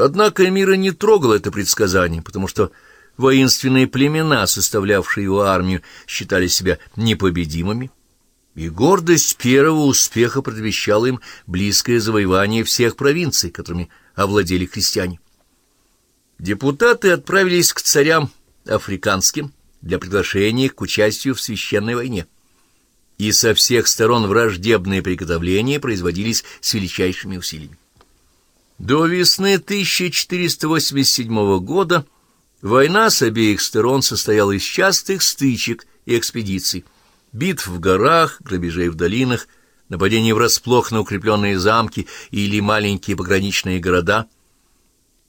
Однако Эмира не трогал это предсказание, потому что воинственные племена, составлявшие его армию, считали себя непобедимыми, и гордость первого успеха предвещала им близкое завоевание всех провинций, которыми овладели христиане. Депутаты отправились к царям африканским для приглашения к участию в священной войне. И со всех сторон враждебные приготовления производились с величайшими усилиями. До весны 1487 года война с обеих сторон состояла из частых стычек и экспедиций, битв в горах, грабежей в долинах, нападений врасплох на укрепленные замки или маленькие пограничные города,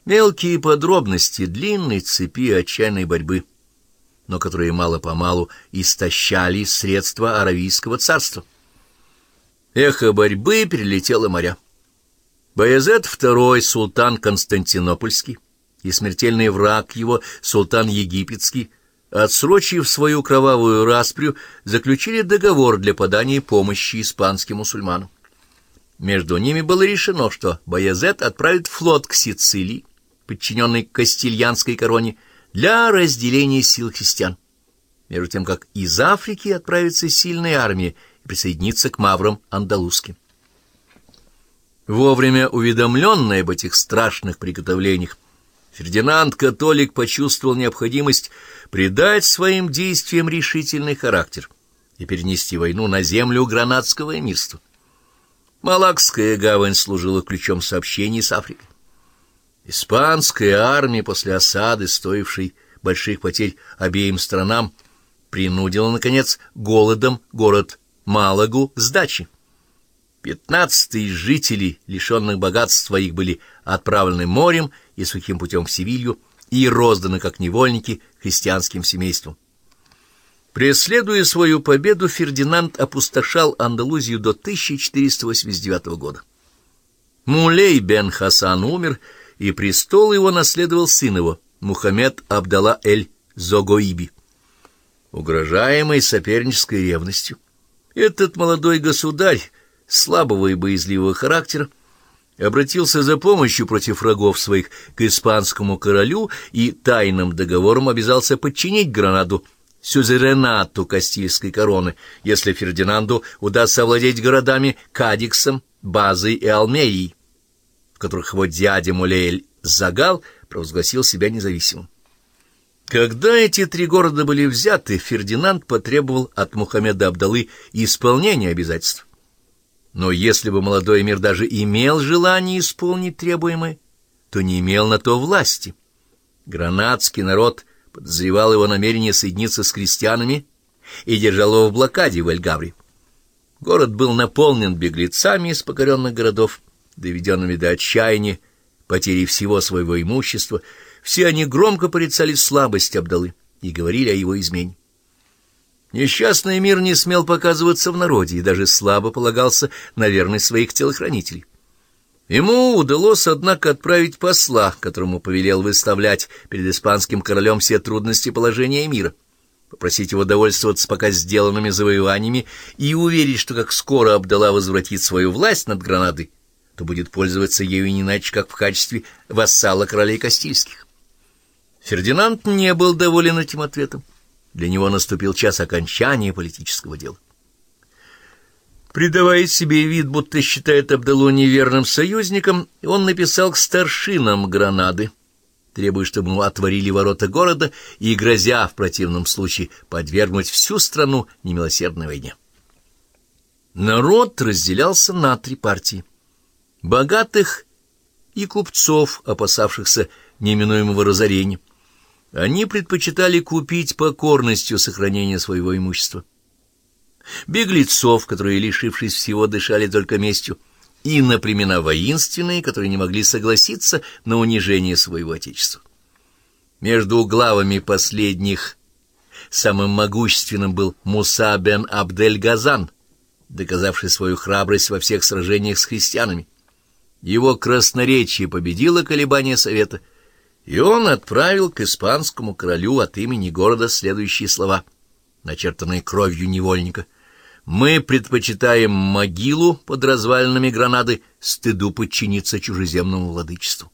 мелкие подробности длинной цепи отчаянной борьбы, но которые мало-помалу истощали средства Аравийского царства. Эхо борьбы перелетело моря. Баязет II, султан Константинопольский, и смертельный враг его, султан Египетский, отсрочив свою кровавую распрю, заключили договор для подания помощи испанским мусульманам. Между ними было решено, что Баязет отправит флот к Сицилии, подчиненный Кастильянской короне, для разделения сил христиан, между тем как из Африки отправится сильная армия и присоединится к маврам андалузским. Вовремя уведомленный об этих страшных приготовлениях, Фердинанд-католик почувствовал необходимость придать своим действиям решительный характер и перенести войну на землю гранадского эмирства. Малакская гавань служила ключом сообщений с Африкой. Испанская армия после осады, стоившей больших потерь обеим странам, принудила, наконец, голодом город Малагу к сдаче. Пятнадцатые жители, лишенных богатств своих, были отправлены морем и сухим путем в Севилью и розданы как невольники христианским семействам. Преследуя свою победу, Фердинанд опустошал Андалузию до 1489 года. Мулей бен Хасан умер, и престол его наследовал сын его, Мухаммед Абдалла эль-Зогоиби. Угрожаемый сопернической ревностью, этот молодой государь слабого и боязливого характера, обратился за помощью против врагов своих к испанскому королю и тайным договором обязался подчинить Гранаду сюзеренату Кастильской короны, если Фердинанду удастся овладеть городами Кадиксом, Базой и Алмеей, в которых его дядя Мулеэль Загал провозгласил себя независимым. Когда эти три города были взяты, Фердинанд потребовал от Мухаммеда Абдалы исполнения обязательств. Но если бы молодой мир даже имел желание исполнить требуемое, то не имел на то власти. Гранадский народ подозревал его намерение соединиться с крестьянами и держал его в блокаде в Эльгавре. Город был наполнен беглецами из покоренных городов, доведенными до отчаяния, потери всего своего имущества. Все они громко порицали слабость Абдалы и говорили о его измене. Несчастный мир не смел показываться в народе и даже слабо полагался на верность своих телохранителей. Ему удалось, однако, отправить посла, которому повелел выставлять перед испанским королем все трудности положения мира, попросить его довольствоваться пока сделанными завоеваниями и уверить, что как скоро Абдалла возвратит свою власть над Гранадой, то будет пользоваться ею не иначе, как в качестве вассала королей Кастильских. Фердинанд не был доволен этим ответом. Для него наступил час окончания политического дела. Придавая себе вид, будто считает Абдалу неверным союзником, он написал к старшинам Гранады, требуя, чтобы ему отворили ворота города и, грозя в противном случае, подвергнуть всю страну немилосердной войне. Народ разделялся на три партии. Богатых и купцов, опасавшихся неминуемого разорения. Они предпочитали купить покорностью сохранение своего имущества. Беглецов, которые, лишившись всего, дышали только местью, и на племена воинственные, которые не могли согласиться на унижение своего отечества. Между главами последних самым могущественным был Муса бен Абдель-Газан, доказавший свою храбрость во всех сражениях с христианами. Его красноречие победило колебания совета — и он отправил к испанскому королю от имени города следующие слова, начертанные кровью невольника. «Мы предпочитаем могилу под развалинами гранады стыду подчиниться чужеземному владычеству».